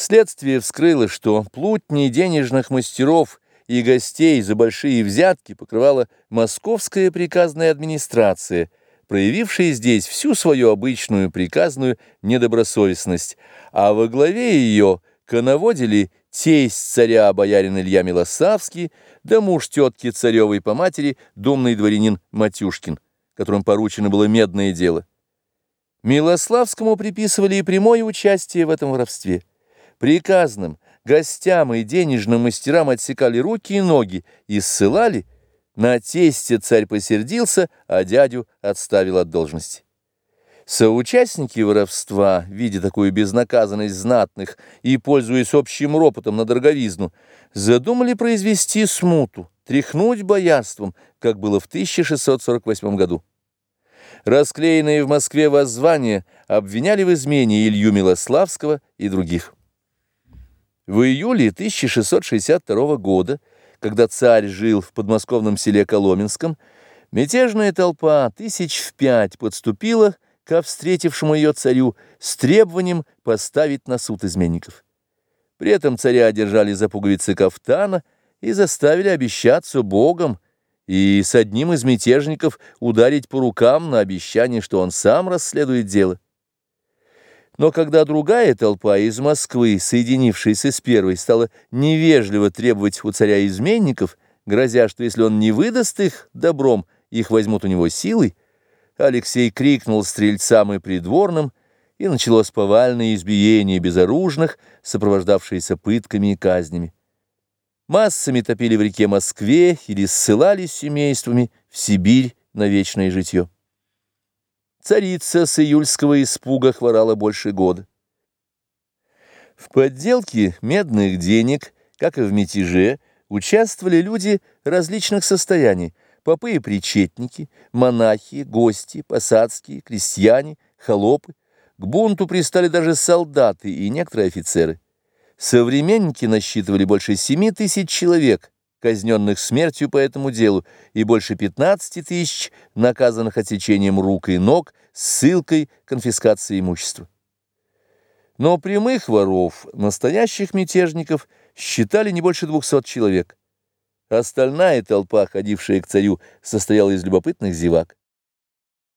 Следствие вскрыло, что плутни денежных мастеров и гостей за большие взятки покрывала московская приказная администрация, проявившая здесь всю свою обычную приказную недобросовестность, а во главе ее коноводили тесть царя боярин Илья Милосавский, да муж тетки царевой по матери, думный дворянин Матюшкин, которым поручено было медное дело. Милославскому приписывали и прямое участие в этом воровстве. Приказным, гостям и денежным мастерам отсекали руки и ноги и ссылали. На тесте царь посердился, а дядю отставил от должности. Соучастники воровства, видя такую безнаказанность знатных и пользуясь общим ропотом на дороговизну, задумали произвести смуту, тряхнуть боярством, как было в 1648 году. Расклеенные в Москве воззвания обвиняли в измене Илью Милославского и других. В июле 1662 года, когда царь жил в подмосковном селе Коломенском, мятежная толпа тысяч в пять подступила ко встретившему ее царю с требованием поставить на суд изменников. При этом царя держали за пуговицы кафтана и заставили обещаться Богом и с одним из мятежников ударить по рукам на обещание, что он сам расследует дело. Но когда другая толпа из Москвы, соединившаяся с первой, стала невежливо требовать у царя изменников, грозя, что если он не выдаст их добром, их возьмут у него силой, Алексей крикнул стрельцам и придворным, и началось повальное избиение безоружных, сопровождавшееся пытками и казнями. Массами топили в реке Москве или ссылались семействами в Сибирь на вечное житье. Царица с июльского испуга хворала больше года. В подделке медных денег, как и в мятеже, участвовали люди различных состояний, попы и причетники, монахи, гости, посадские, крестьяне, холопы. К бунту пристали даже солдаты и некоторые офицеры. Современники насчитывали больше семи тысяч человек, казненных смертью по этому делу, и больше 15 тысяч, наказанных отсечением рук и ног, ссылкой, конфискацией имущества. Но прямых воров, настоящих мятежников, считали не больше 200 человек. Остальная толпа, ходившая к царю, состояла из любопытных зевак.